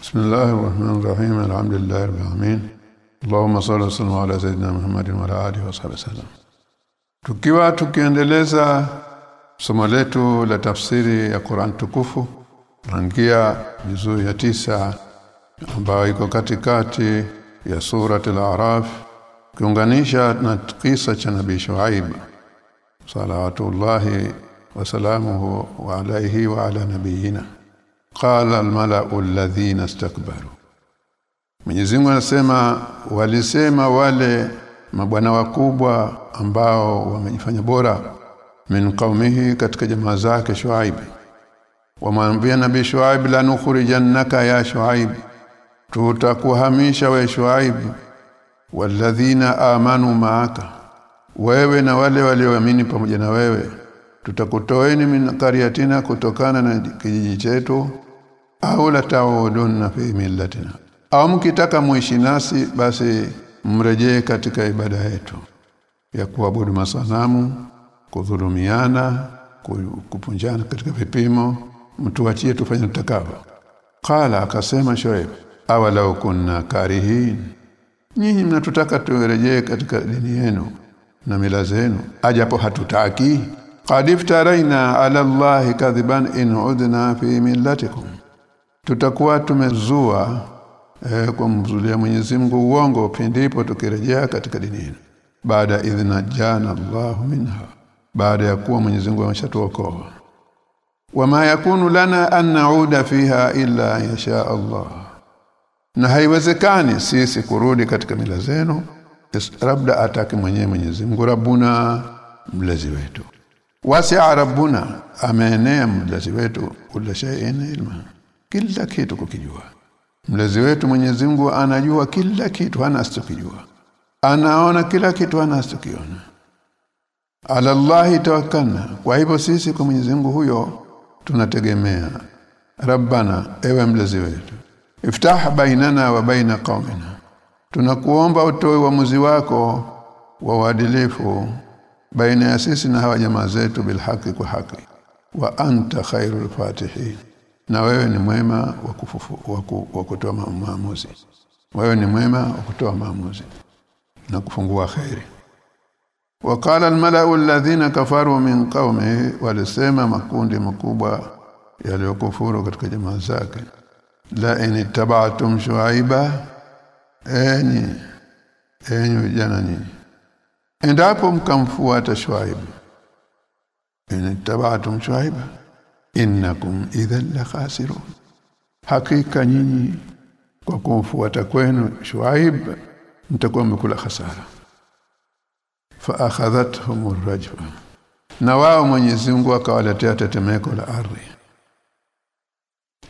بسم الله الرحمن الرحيم الحمد لله رب العالمين اللهم صل وسلم على سيدنا محمد وعلى اله وصحبه وسلم tukiwa tukiendeleza somo letu la tafsiri ya Qur'an tukufu rangia juzuu ya tisa ambayo iko katikati ya surat al-A'raf kiunganisha na kisa cha Nabii Shuaib salawatullahi wa salamuhu wa alayhi wa ala nabiyina qala almala'u alladhina istakbaru. Mwenyezi Mungu anasema walisema wale mabwana wakubwa ambao wamejifanya bora min qaumihi katika jamaa zake Shuaib. Wamwambia nabii Shuaib la nukhrijannaka ya Shuaib. Tutakuhamisha we Shuaib. Walladhina amanu maaka. Wewe na wale walioamini pamoja na wewe. Tutakutoeni min qaryatina kutokana na kijiji chetu au la taudunna fi millatina. Au mkitaka muishi nasi basi mrejee katika ibada yetu ya kuabudu masanamu kudhulumiana kupunjana katika vipimo mtu mtuachie tufanye tutakavyo. Qala akasema shoaib awalau kunna karihin. Nyinyi mnatutaka turejee katika dini yenu na mila zenu ajapo hatutaki. Qad iftaraina ala allahi kadhiban in udna fi millatikum tutakuwa tumezua eh, kwa mzulia Mwenyezi Mungu uongo pindipo tukirejea katika dini hii baada idhna jana Allahu minha baada ya kuwa Mwenyezi Mungu ameshatuokoa. Wama yakunu lana an nauda fiha illa yasha Allah. Na haiwezekani sisi kurudi katika mila zenu labda ataki mwenyewe Mwenyezi Mungu rabbuna mlezi wetu. Wasi'a rabbuna ameenea mlezi wetu kula shay'in ilma kila kitu kukijua. Mlezi wetu Mwenyezi Mungu anajua kila kitu hana asichokijua anaona kila kitu hana asichokiona ala Allah tawakkalna. Kwa hivyo sisi kwa Mwenyezi Mungu huyo tunategemea. Rabbana ewe mlezi wetu iftah bainana wa baina qaumina. Tunakuomba utoe uamuzi wako wa uadilifu baina ya sisi na hawa jamaa zetu bilhaki kwa haki wa anta khairul fatihin na wewe ni mwema wa wa kutoa maamuzi. Wewe ni mwema wa kutoa maamuzi na kufungua khairi wakala almalau alladhina kafaru min qaumi walisema makundi makubwa yaliyokufuru katika jamaa zake. La in tabaatum shuaiba enyi enyi vijana nyinyi. Endapo mkamfuata shuaib in tabaatum shuaiba innakum idhan la khasirun. Hakika nyinyi kwa kumfuata kwenu shuaib mtakuwa mmekula hasara fa akhadhathum ar-rajfa na wao Mwenyezi Mungu akawaletea tetemeko la ardhi.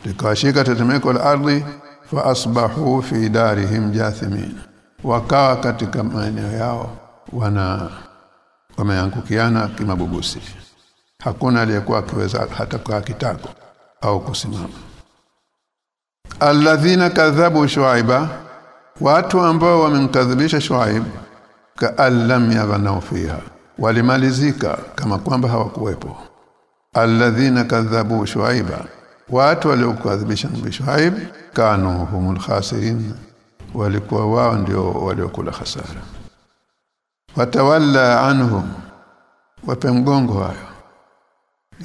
Likawashika tetemeko la ardhi fa asbahu fi darihim jathimin. Wakawa katika maeneo yao wana wameangukiana kimabubusi hakuna aliyekuwa akiweza hata kwa kitako au kusimama. Alladhina kadhabu shuaiba watu ambao wamemkadhibisha shuaib ka'allam yaghnau fiha walimalizika kama kwamba hawakuwepo. Alladhina kadhabu shuaiba watu waliokadhibisha nabii shuaib kanu humul khasirin walikuwa wao ndio waliokula hasara watawalla anhum wape mgongo hayo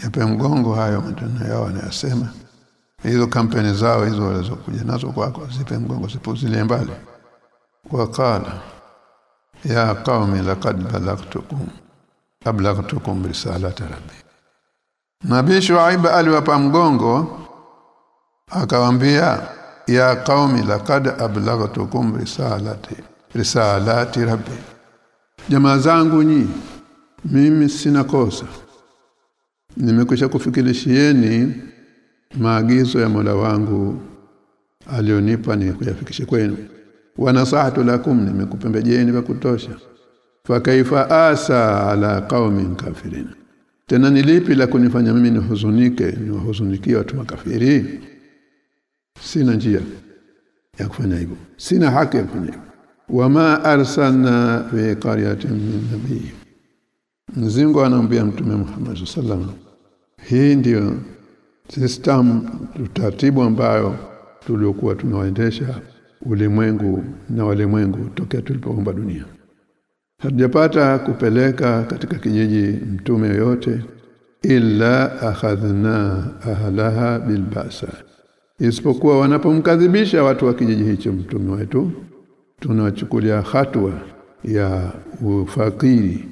yape mgongo hayo matendo yao wanayosema hizo kampeni zao hizo walizokuja nazo kwako zipe mgongo zipuzile mbali. Waqala ya qaumi laqad balagtukum ablagtukum risalata rabbi. Nabii Shuaib aliwapa mgongo akawaambia ya qaumi laqad ablagtukum risalati risalati rabbi. Jamaa zangu nyi mimi sina kosa nimekwisha kufikirishieni maagizo ya Mola wangu alionipa ni kuyafikisha kwenu. Wanasahatu lakum nimekupembejeni vya kutosha. Fa kaifa asa ala qaumin kafirin. Tena nilipi la kunifanya mimi nihuzunike niwahuzunikie watu makafiri? Sina njia ya kufanya hivyo. Sina haki ya kufanya hivyo. Wama arsalna fi qaryatin min nabiy Mzingo anaambia Mtume Muhammad sallallahu hii ndio system utaratibu ambayo tuliokuwa tunawaendesha ulimwengu na walimwengu tokea tulipoumba dunia. Hatujapata kupeleka katika kijiji mtume yoyote illa akhadhna ahlaha bilbasa. Isipokuwa wanapomkadhibisha watu wa kijiji hicho mtume wetu tunachukulia hatua ya ufakiri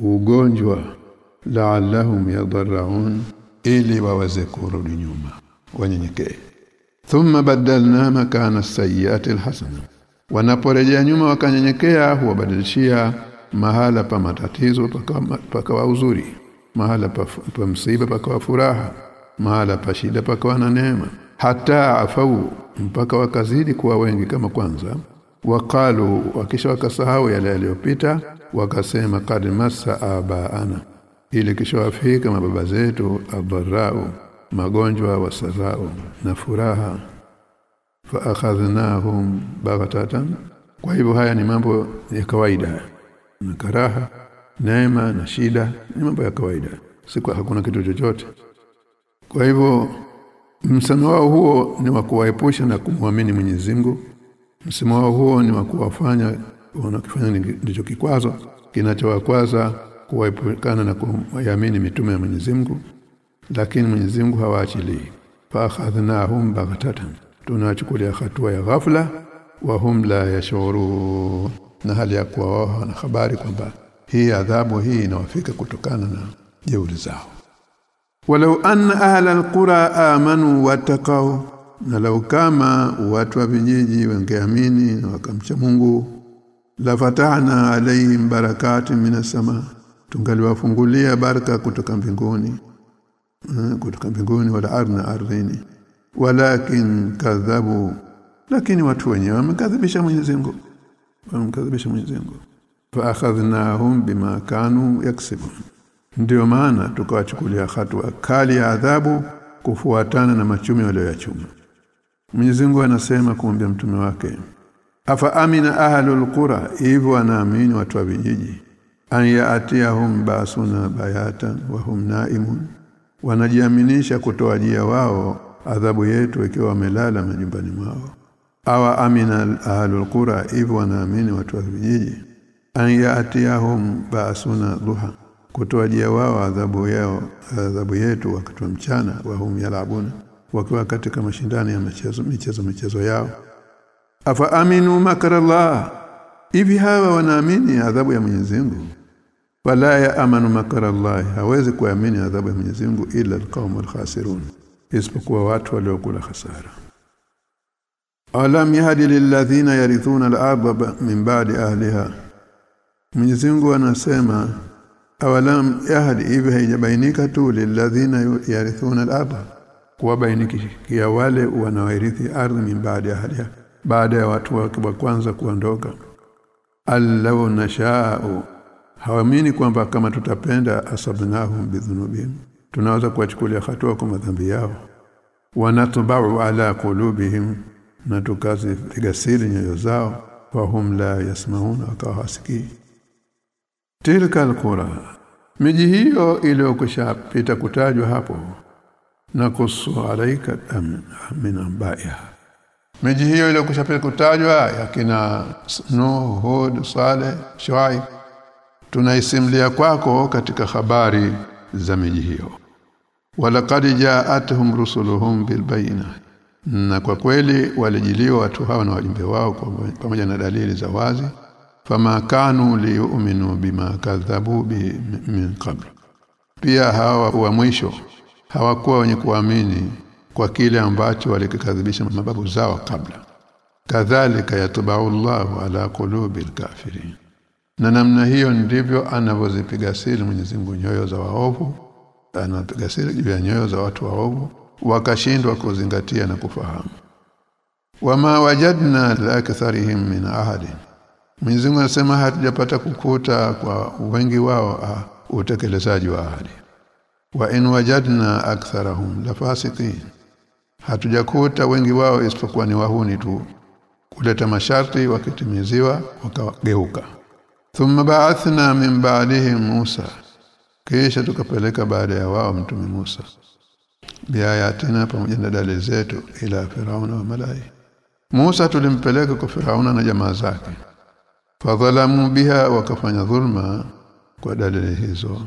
ugonjwa la'allahum yadarraun ili waweze kurudi nyuma. Wanyenyekee. thumma badalna makana sayyiati alhasana wanaporejea nyuma wakanyenyekea huwabadilishia mahala pa matatizo pakawa uzuri. Mahala pa, pa msiba pakawa furaha. Mahala pa shida pakawa na neema. Hata afau mpaka wakazidi kuwa wengi kama kwanza. Wakalu wakisha wakasahau yale yaliyopita wakasema kad massa abaana ili kishawafika mababa zetu adharau magonjwa wasarau na furaha. Fa akhadhnahum baghatatan kwa hivyo haya ni mambo ya kawaida. Na karaha neema na shida ni mambo ya kawaida. Siku hakuna kitu chochote. Kwa hivyo msamo wao huo ni wa kuwaepusha na kumwamini Mwenyezi Mungu. Msamo wao huo ni wa kuwafanya wanakifanya ndicho kikwazo kinachowakwaza kuwaepukana na kuamini mitume ya Mwenyezi Mungu lakini Mwenyezi Mungu hawaachilii fa khadnahum baghtatan tunachukulia hatua ya ghafla wa hum la yashuru na hali ya kuwa wao na habari kwamba hii adhabu hii inawafika kutokana na jeuri zao. Walau anna ahla alqura amanu wattaqau na lau kama watu wa vijiji wangeamini na wakamcha Mungu la fatahna alaihim barakati minas sama tungaliwafungulia baraka kutoka mbinguni kutoka mbinguni wala arna ardhini. Walakin kadhabu lakini watu wenyewe wamekadhibisha Mwenyezi Mungu. Wamekadhibisha Mwenyezi Mungu. Fa akhadhnahum bima kanu yaksibun. Ndio maana tukawachukulia hatua kali ya adhabu kufuatana na machumi walioyachuma. Mwenyezi Mungu anasema kumwambia mtume wake afa amina ahlul qura? Hivyo wanaamini watu wa vijiji an yaatiyahum basuna bayatan wa hum naimun. Wanajiaminisha kutoajia wao adhabu yetu ikiwa wamelala majumbani mwao. Awa amina ahlul qura hivyo wanaamini watu wa vijiji. An yaatiyahum basuna duha kutoajia wao adhabu yao adhabu yetu wakati wa mchana wa hum yalabuna wakiwa katika mashindano ya michezo michezo michezo yao. Afa aminu makarallah hivi hawa wanaamini adhabu ya Mwenyezi Mungu wala ya makara Allah hawezi kuamini adhabu ya Mwenyezi Mungu ila alqaumul khasirun. Isipokuwa watu waliokula hasara alam yahdi lilladhina yarithuna al-ardha min ba'di ahliha? Mwenyezi Mungu anasema awalam yahdi hivi haijabainika tu lilladhina yarithuna al-ardha? Kuwabainikia wale wanaoirithi ardhi min baada ya baada ya watu wa kwanza kuondoka. Allau nashau hawamini kwamba kama tutapenda asabnahum bidhunubihim. Tunaweza kuwachukulia hatua kwa madhambi yao. Wanatubau ala kulubihim na tukazi siri nyoyo zao. Wahum la yasmauna wakawasikii tilka alqura. Miji hiyo iliyokushapita kutajwa hapo. Na kusu alaika min ambaiha miji hiyo iliyokushapita kutajwa yakina Nuh Hud Saleh Shuaib tunaisimlia kwako katika habari za miji hiyo. Walaqad ja'atuhum rusuluhum bilbayina na kwa kweli walijiliwa watu hao na wajumbe wao pamoja na dalili za wazi. Fama kanu liyu'minu bima kadhabu bi min qabl. Pia hawa wa mwisho hawakuwa wenye kuamini kwa kile ambacho walikikadhibisha mababu zao kabla. Kadhalika yatba'u Allahu ala qulubil kafirin na namna hiyo ndivyo anavyozipiga siri Mwenyezi Mungu nyoyo za waovu anapiga siri juu ya nyoyo za watu waovu wakashindwa kuzingatia na kufahamu. Wama wajadna laktharihim min ahadin. Mwenyezi Mungu anasema hatujapata kukuta kwa wengi wao ah, utekelezaji wa ahadi. Wa in wajadna aktharahum lafasiqin hatujakuta wengi wao isipokuwa ni wahuni tu. Kuleta masharti wakitimiziwa wakageuka thumma ba'athna min ba'dihi Musa. Kisha tukapeleka baada ya wao mtume Musa. Biayatina pamoja na dalili zetu ila firauna wa malai. Musa tulimpeleka kwa Firauna na jamaa zake. Fadhalamu biha wakafanya dhulma kwa dalili hizo.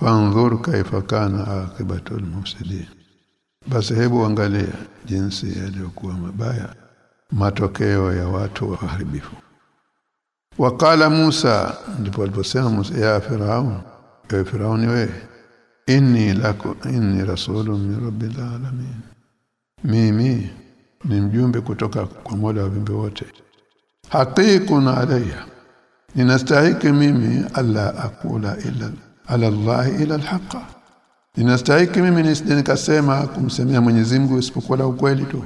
Fanzur kaifa kana akibatul mufsidin. Basi hebu angalia jinsi yaliyokuwa mabaya matokeo ya watu waharibifu wakala Musa ndipo aliposema Musa ya Firaun ya Firauni we inni lako inni rasulun min rabbil alamin. Mimi ni mjumbe kutoka kwa Mola wa viumbe wote. Haqiqun alayya ninastahiki mimi alla akula illa ala Allah ila alhaqa ninastahiki mimi nisije nikasema kumsemea Mwenyezi Mungu isipokuwa la ukweli tu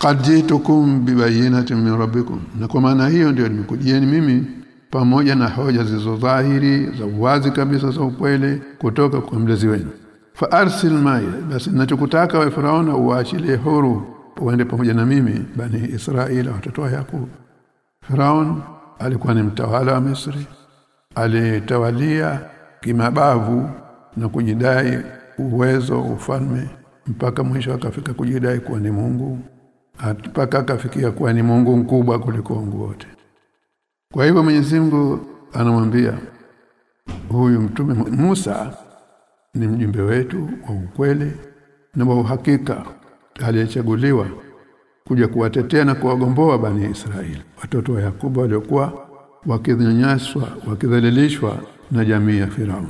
qad jitukum bibayinatin min rabbikum. Na kwa maana hiyo ndio nimekujieni mimi pamoja na hoja zizo dhahiri za wazi kabisa za ukweli kutoka kwa mlezi wenu. Fa arsil maya basi natukutaka wa faraona uachilie huru uende pamoja na mimi bani Israeli watoto wa Yakub faraon alikuwa ni mtawala wa Misri alitawalia kimabavu na kujidai uwezo ufalme mpaka mwisho akafika kujidai kuwa ni Mungu mpaka akafikia kuwa ni Mungu mkubwa kuliko Mungu wote. Kwa hivyo Mwenyezi Mungu anamwambia huyu mtume Musa ni mjumbe wetu wa ukweli na wa uhakika aliyechaguliwa kuja kuwatetea na kuwagomboa bani Israeli watoto wa Yakobo waliokuwa wakinyanyaswa wakidhalilishwa na jamii ya Firaun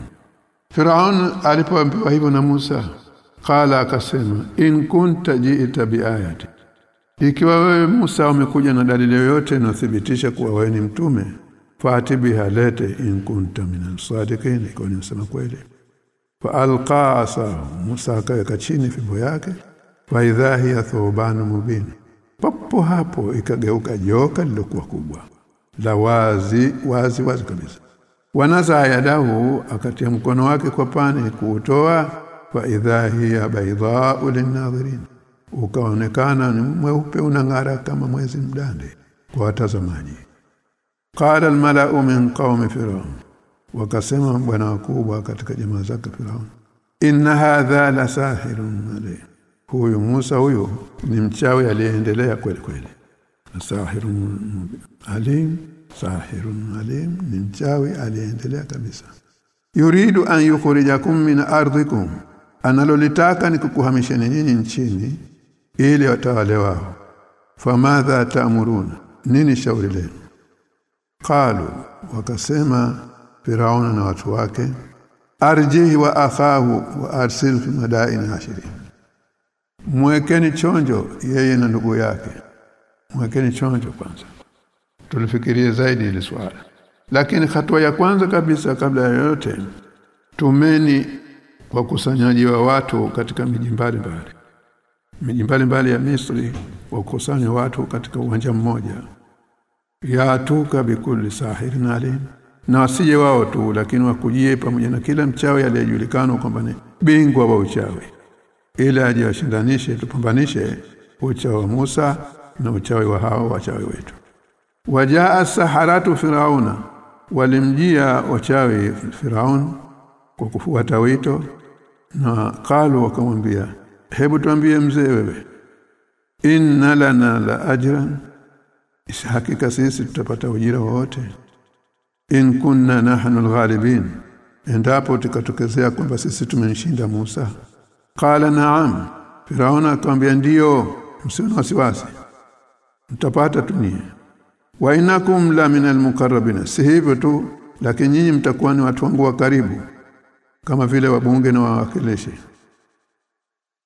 Firaun alipoambiwa hivyo na Musa kala akasema in kunta ji'ta biayati ikiwa wewe Musa umekuja na dalili yoyote inathibitisha kuwa wewe ni mtume fati biha lete in kunta minan sadiqin ikiwa ni msema kweli. Fa alqasa Musa akaweka chini fimbo yake fa idha hiya thuban mubin papo hapo ikageuka joka lilokuwa kubwa la wazi wazi wazi kabisa. Wanaza yadahu akatia mkono wake kwa pani kuutoa fa idha hiya baydha'u lin-nadhirin ukaonekana ni mweupe unang'ara kama mwezi mdande kwa watazamaji qala al-mala'u min qaumi fir'aun. Wakasema bwana wakubwa katika jamaa zake Firaun inna hadha la sahirun mali huyu Musa huyu ni mchawi aliyeendelea kweli kweli. Sahirun alim sahirun alim ni mchawi aliyeendelea kabisa. Yuridu an yukhrijakum min ardikum. Analolitaka ni kukuhamisheni nyinyi nchini ili watawale wao. Famadha taamuruna nini shauri lenu? Qalu wakasema firauna na watu wake arjihi wa akhahu wa arsil fi madain ashirin. Mwekeni chonjo yeye na ndugu yake. Mwekeni chonjo kwanza. Tulifikirie zaidi ile swala. Lakini hatua ya kwanza kabisa kabla ya yote tumeni wakusanyaji wa watu katika miji mbalimbali miji mbalimbali ya Misri wakusanya watu katika uwanja mmoja. Yatuka bikulli sahirin alim. Na wasije wao tu lakini wakujie pamoja na kila mchawi aliyejulikana kwamba ni bingwa wa uchawi. Ili aje washindanishe tupambanishe uchawi wa Musa na uchawi wa hao wachawi wetu. Wajaa saharatu firauna. Walimjia wachawi firaun kwa kufuata wito. Na kalu wakamwambia hebu tuambie mzee wewe inna lana la ajran hakika sisi tutapata ujira wote in kunna nahnu alghalibin endapo tukatokezea kwamba sisi tumemshinda Musa? Qala na'am. Firauna akamwambia ndio msiwe wasiwasi mtapata tunie wa inakum la min almuqarrabin si hivyo tu lakini nyinyi mtakuwa ni watu wangu wa karibu kama vile wabunge na wawakilishi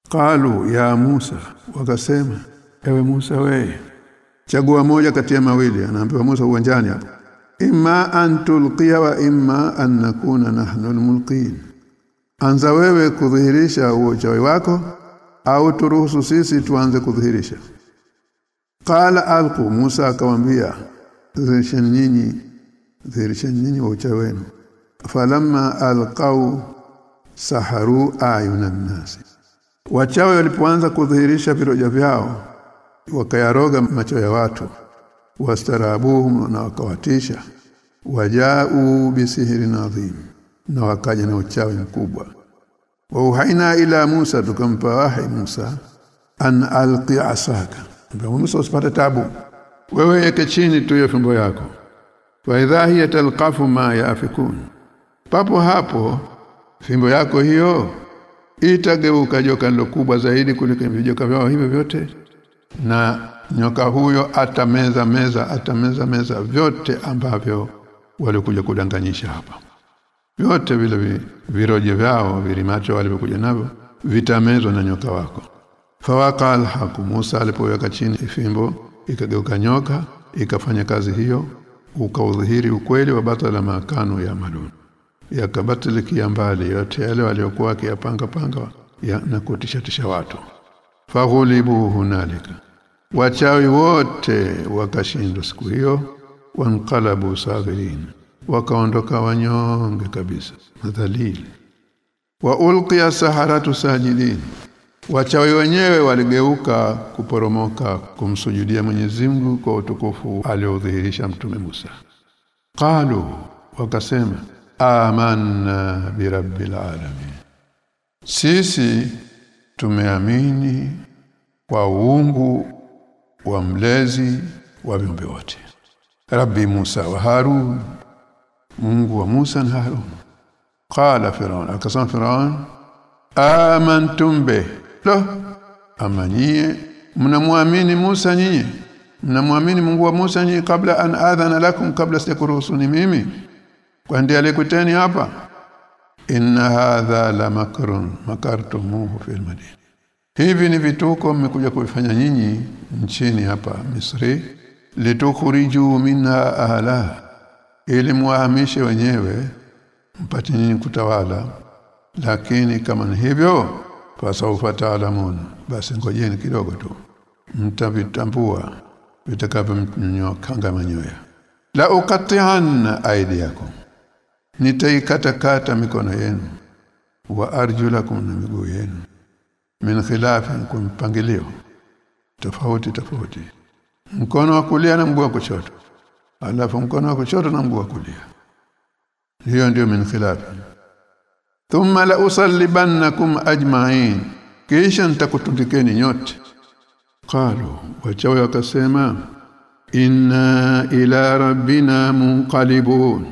qalu ya Musa wakasema ewe Musa we chagua moja kati ya mawili. Anaambiwa Musa uwanjani hapo imma an tulqiya wa imma an nakuna nahnu almulqin. Anza wewe kudhihirisha uchawi wako au turuhusu sisi tuanze kudhihirisha? Qala alqu. Musa akamwambia dhihirisheni nyinyi dhihirisheni nyinyi uchawi wenu. Falamma alqau saharu ayunan nasi wachawi walipoanza kudhihirisha viroja vyao wakayaroga macho ya watu wastarabuhum na wakawatisha. Wajau bisihiri nadhim na wakaja na uchawi mkubwa. Wa uhaina ila Musa tukampa wahi Musa an alqi asaka. Musa usipate tabu. Wewe yake chini tu hiyo fimbo yako. Wa idha hiya talqafu ma yafikun papo hapo fimbo yako hiyo itageuka joka kubwa zaidi kuliko vijoka vyao hivyo vyote. Na nyoka huyo atameza meza atameza meza vyote ambavyo walikuja kudanganyisha hapa. Vyote vile viroje vyao vilimacho walivyokuja navyo vitamezwa na nyoka wako. Fawaka alhaku Musa alipoweka chini ifimbo ikageuka nyoka ikafanya kazi hiyo ukaudhihiri ukweli wa batala makano ya malun yakabatilikia mbali yote yale waliokuwa akiyapanga panga ya, na kutishatisha watu. Faghulibu hunalika. Wachawi wote wakashindwa siku hiyo. Wanqalabu sabirin wakaondoka wanyonge kabisa. Madhalili wa ulqiya saharatu sajidin. Wachawi wenyewe waligeuka kuporomoka kumsujudia Mwenyezi Mungu kwa utukufu aliodhihirisha mtume Musa. Qalu wakasema amanna birabbil alamin. Sisi tumeamini kwa uungu wa mlezi wa viumbe wote. Rabbi Musa wa Harun Mungu wa Musa na Harun. Qala Firaun akasema Firaun amantum be lo amanyie mnamwamini Musa nyinyi mnamwamini Mungu wa Musa nyinyi kabla an adhana lakum kabla sijakuruhusuni mimi kwa ndiye alikuteni hapa? Inna hadha la makrun makartumuhu fil madina hivi ni vituko mmekuja kuvifanya nyinyi nchini hapa Misri? Litukhriju minha ahla ili muhamishe wenyewe mpate nyinyi kutawala. Lakini kama ni hivyo fasaufa taalamun basi ngojeni kidogo tu. Mtavitambua vitakavyomnyokanga manyoya. La uqati'anna aydiyakum nitaikatakata mikono yenu wa arjulakum na miguu yenu min khilafin kwa mpangilio tofauti tofauti. Mkono wa kulia na mguu wa kushoto. Alafu mkono wa kushoto na mguu wa kulia. Hiyo ndio min khilafin. Thumma la usallibannakum ajma'in. Kisha nitakutundikeni nyote. Qalu wachawi wakasema inna ila rabbina munqalibun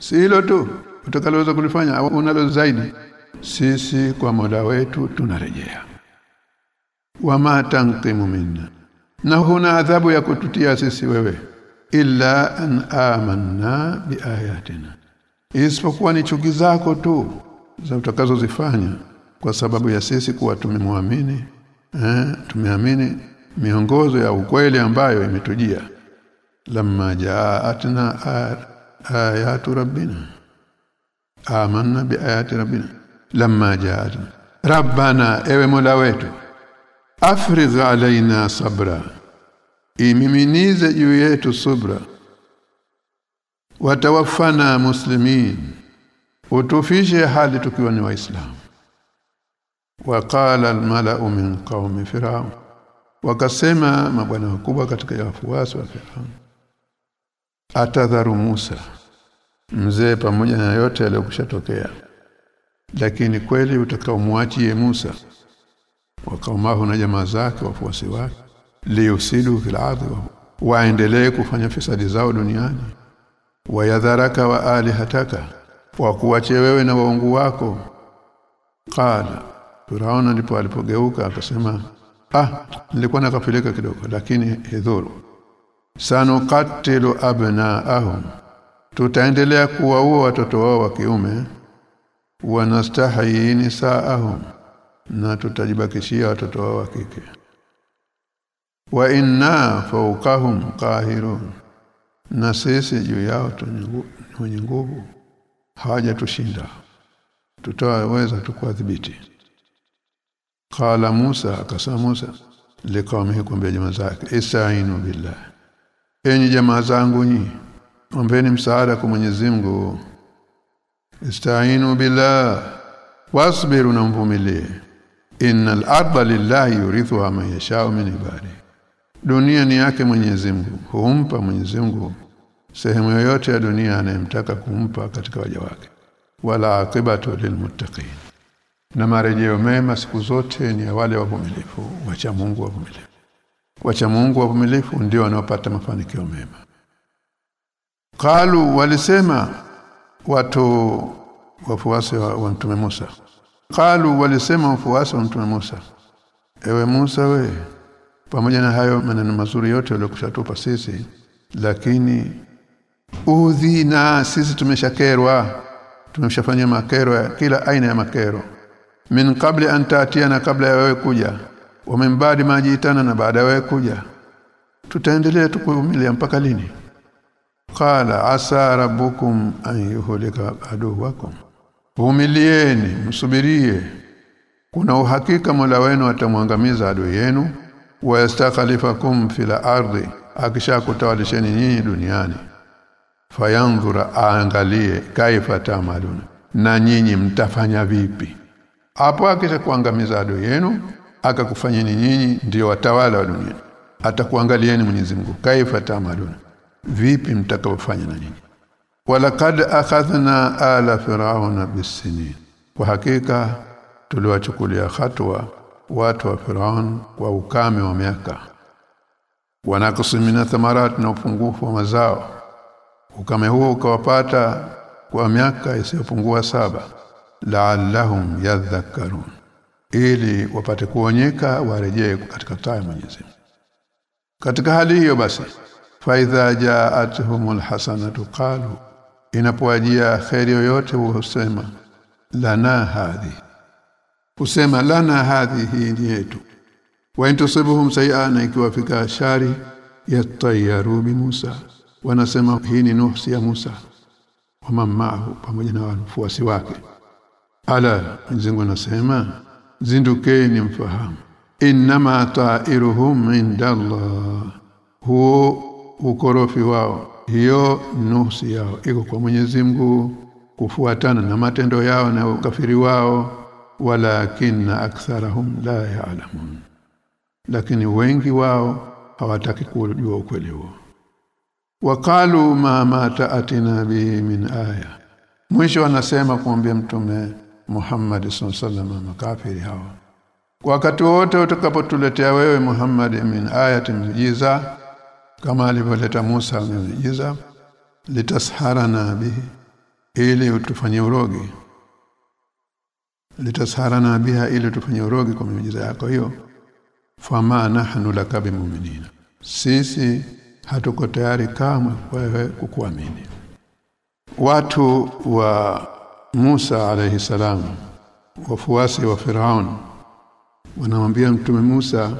silo tu utakaloweza kulifanya unalo zaidi sisi kwa Mola wetu tunarejea. Wama tanqimu minna na huna adhabu ya kututia sisi wewe illa an amanna biayatina isipokuwa ni chuki zako tu za utakazozifanya kwa sababu ya sisi kuwa tumemwamini eh tumeamini miongozo ya ukweli ambayo imetujia. Lamma jaatna ayatu rabbina amanna biayati rabbina lamma jaat rabbana ewe mola wetu afrigh alaina sabra imiminize juu yetu subra watawafana muslimin utufishe hali tukiwa ni waislamu waqala almala'u min qaumi fir'aun wakasema mabwana wakubwa katika wafuasi wa Firaun atadharu Musa. Mzee pamoja na yote yaliyokushatokea lakini kweli utakaomwachie Musa wakaumahu na jamaa zake wafuasi wake liusidu fil waendelee kufanya fisadi zao duniani. Wayadharaka wa alihataka wa kuache wewe na waungu wako. Qala Firauna ndipo alipogeuka akasema ah nilikuwa nakafilika kidogo lakini hidhuru sanuqatilu abnaahum. Tutaendelea kuwaua watoto wao wa kiume. Wanastahi nisaahum. Na tutajibakishia watoto wao wa kike. Wa inna fawqahum qahirun. Na sisi juu yao wenye nguvu. Hawajatushinda tutaweza tukuadhibiti. Qala Musa akasema Musa liqaumihi kuambia jamaa zake istainu billah enyi jamaa zangu nyi ombeni msaada kwa Mwenyezi Mungu. Istainu billah wasbiru na mvumilie. Innal arda lillahi yurithuha man yasha'u min ibadi dunia ni yake Mwenyezi Mungu humpa Mwenyezi Mungu sehemu yoyote ya dunia anayemtaka kumpa katika waja wake. Wala aqibatu lilmuttaqin na marejeo mema siku zote ni ya wale wavumilivu wacha Mungu wavumilivu wacha Mungu wavumilifu ndio wanaopata mafanikio mema. Kalu walisema watu wafuasi wa, wa Mtume Musa. Kalu walisema wafuasi wa Mtume Musa. Ewe Musa we pamoja na hayo maneno mazuri yote uliyokushatupa sisi lakini udhina sisi tumeshakerwa. Tumeshafanya makero ya kila aina ya makero. Min kabla an taatiana kabla ya wewe kuja wa min baadi majitana na baada ya kuja. Tutaendelea tukuvumilia mpaka lini? Qala asa rabbukum an yuhlika aduwakum vumilieni msubirie kuna uhakika Mola wenu atamwangamiza adui yenu. Wa yastakhlifakum fil ardi akishakutawalisheni nyinyi duniani. Fayanzura aangalie kaifa tamaluna. Na nyinyi mtafanya vipi? Hapo akishakuangamiza adui yenu akakufanyeni nyinyi ndiyo watawala wa dunia. Atakuangalieni Mwenyezi Mungu kaifa tamaluna vipi mtakaofanya na nyinyi? Walakad akhadhna ala firauna bisinin. Kwa hakika tuliwachukulia hatua watu wa Firaun kwa ukame wa miaka. Wanakusimina thamarat na upungufu wa mazao. Ukame huo ukawapata kwa miaka isiyopungua saba. La'allahum yadhakkarun ili wapate kuonyeka warejee katika taa Mwenyezi katika hali hiyo basi faidha ja'atuhumul hasanatu qalu inapowajia khairi yoyote husema lana hadhi. Husema lana hadhi hii ni yetu. Wa intusibuhum sayi'an ikiwafika shari yatayaru bi Musa. Wanasema hii ni nuhsi ya Musa. Wa mamahu pamoja na wafuasi wake. Ala nzingo anasema zindukeni mfahamu. Inma ta'iruhum indallah. Huo ukorofi wao hiyo nuhsi yao iko kwa Mwenyezi Mungu kufuatana na matendo yao na ukafiri wao. Walakinna aktharahum la ya'lamun. Lakini wengi wao hawataki kujua ukweli huo. Waqalu ma mata atina bi min aya. Mwisho anasema kumwambia mtume Muhammad sallallahu makafiri hawa. Wakati wote utakapotuletea wewe Muhammad min ayati mujiza kama alivyoleta Musa mujiza litasharana bihi ili utufanye urogi. Litasharana biha ili utufanye urogi kwa miujiza yako hiyo. Fama nahnu lakabi mu'minina sisi hatuko tayari kamwe wewe kukuamini. Watu wa Musa alayhi salam wafuasi wa Firaun. Wanamwambia mtume Musa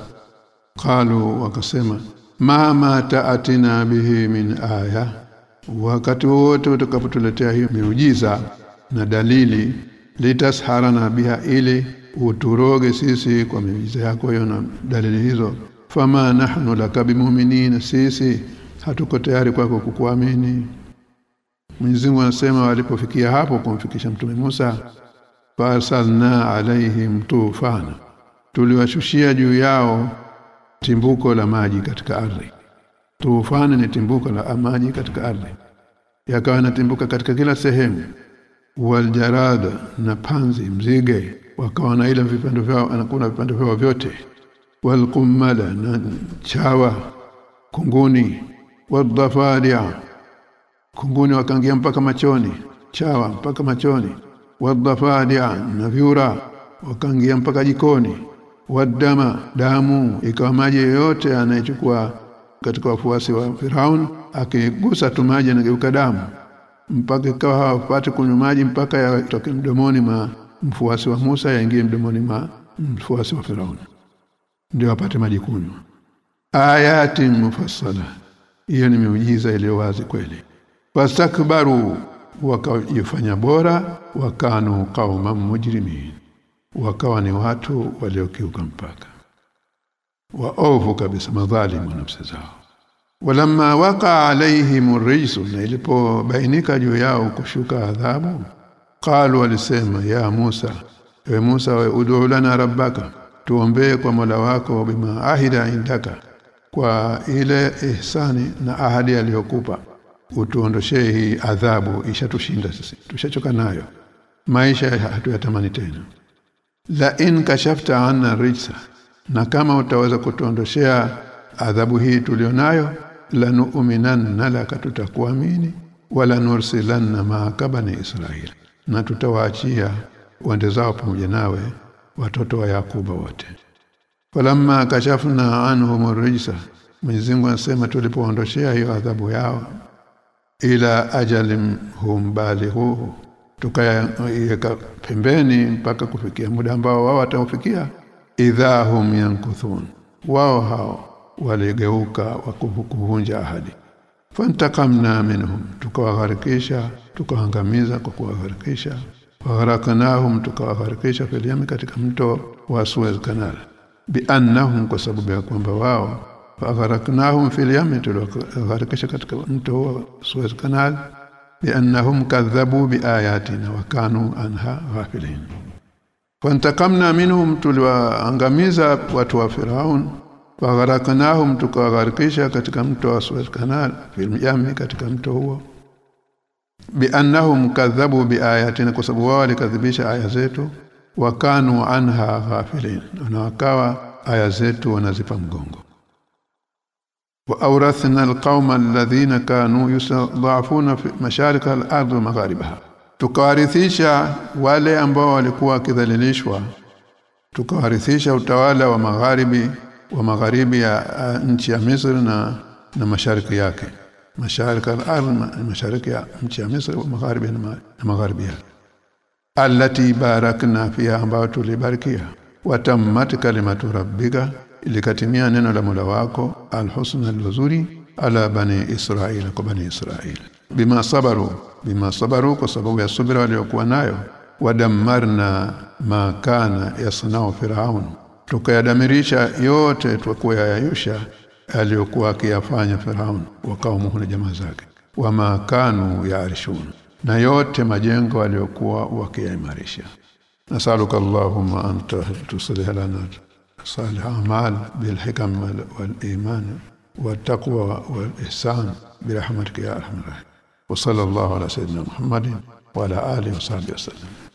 qalu wakasema ma taatina bihi min aya? Wakati wote utakapotuletea hiyo miujiza na dalili litasharana biha ili uturoge sisi kwa miujiza yako hiyo na dalili hizo. Fama nahnu lakabimuminina sisi hatuko tayari kwako kukuamini Mwenyezi Mungu anasema walipofikia hapo kumfikisha mtume Musa farsalna alaihim tufana tuliwashushia juu yao timbuko la maji katika ardhi. Tufana ni timbuko la maji katika ardhi. Yakawa yanatimbuka katika kila sehemu. Waljarada na panzi mzige wakawa na ile vipande vyao anakuna vipande vyao vyote. Walqumala na chawa kunguni. Wadhafadia kunguni wakaingia mpaka machoni chawa mpaka machoni wadhafadia na vyura wakaingia mpaka jikoni wadama damu ikawa maji yote anayechukua katika wafuasi wa Firaun akigusa tu maji anageuka damu mpaka ikawa hawapati kunywa maji mpaka yatoke mdomoni ma mfuasi wa Musa yaingie mdomoni ma mfuasi wa Firaun ndio apate maji kunywa. Ayati mufassala. Hiyo ni miujiza iliyo wazi kweli fastakbaru wakajifanya bora wakanu qauman mujrimin. Wakawa ni watu waliokiuka mpaka. Wa ofu kabisa madhalimu nafsi zao. Walamma waqa alaihim rijsu na ilipobainika juu yao kushuka adhabu qalu walisema ya Musa ewe Musa we ud'u lana rabbaka tuombee kwa Mola wako bima ahida indaka kwa ile ihsani na ahadi aliyokupa utuondoshee hii adhabu ishatushinda sisi. Tushachoka nayo. Maisha hatuyatamani tena. La in kashafta anna rijsa na kama utaweza kutuondoshea adhabu hii tulionayo lanu'minanna laka tutakuamini wala nursilanna ma'aka bani israila na tutawaachia wande zao pamoja nawe watoto wa Yakuba wote. Falamma kashafna anhum rijsa Mwenyezi Mungu anasema tulipoondoshea hiyo adhabu yao ila ajalim hum balighu. Pembeni mpaka kufikia muda ambao wao wataufikia idha hum yankuthun. Wao hao waligeuka wakuvunja ahadi. Fantakamna minhum. Tukawagharikisha tukawangamiza kwa kuwagharikisha. Wagharaknahum tukawagharikisha fil katika mto wa Suez Canal. Biannahum kwa sababu ya kwamba wao fagharaknahum fil yam tulagharikisha katika mto wa Suez Canal biannahum kadhabu biayatina wa kanu anha ghafilin fantakamna minhum tuliwaangamiza watu wa Firaun wagharaknahum tukawagharikisha katika mto wa Suez Canal fil yam katika mto huo biannahum kadhabu biayatina kwa sababu wao walikadhibisha aya zetu wakanu anha ghafilin na wakawa aya zetu wanazipa mgongo wa القوم الذين كانوا kanu في مشارق الارض ومغاربها. Tukawarithisha wale ambao walikuwa wakidhalilishwa. Tukawarithisha utawala wa magharibi wa magharibi ya nchi ya Misri na na mashariki yake. Mashariki al-ardh mashariki ya nchi ya Misri wa magharibi na magharibi yake. Allati barakna fiha ambayo tulibarikia. Watammat kalimatu rabbika ilikatimia neno la Mola wako al alhusna alwazuri ala bani Israil kwa bani Israil bima sabaru bima sabaru kwa sababu ya subira waliokuwa nayo. Wadammarna ma kana yasnao firaun. Tukayadamirisha yote tukua yayusha aliyokuwa akiyafanya firaun wa kaumu na jamaa zake. Wa wama kanu yaarishun na yote majengo aliyokuwa wakiyaimarisha. Nasaluka allahumma anta tuslih lana bil hikam wal iman والتقوى والإحسان برحمتك يا أرحم الراحمين. وصلى الله على سيدنا محمد وعلى آله وصحبه وسلم.